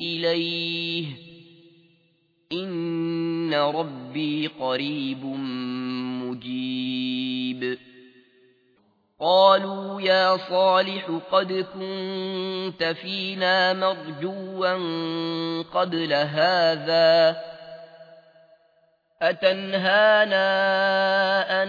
إليه. إن ربي قريب مجيب. قالوا يا صالح قد كنت فينا مرجوا قبل هذا. أتنهانا أن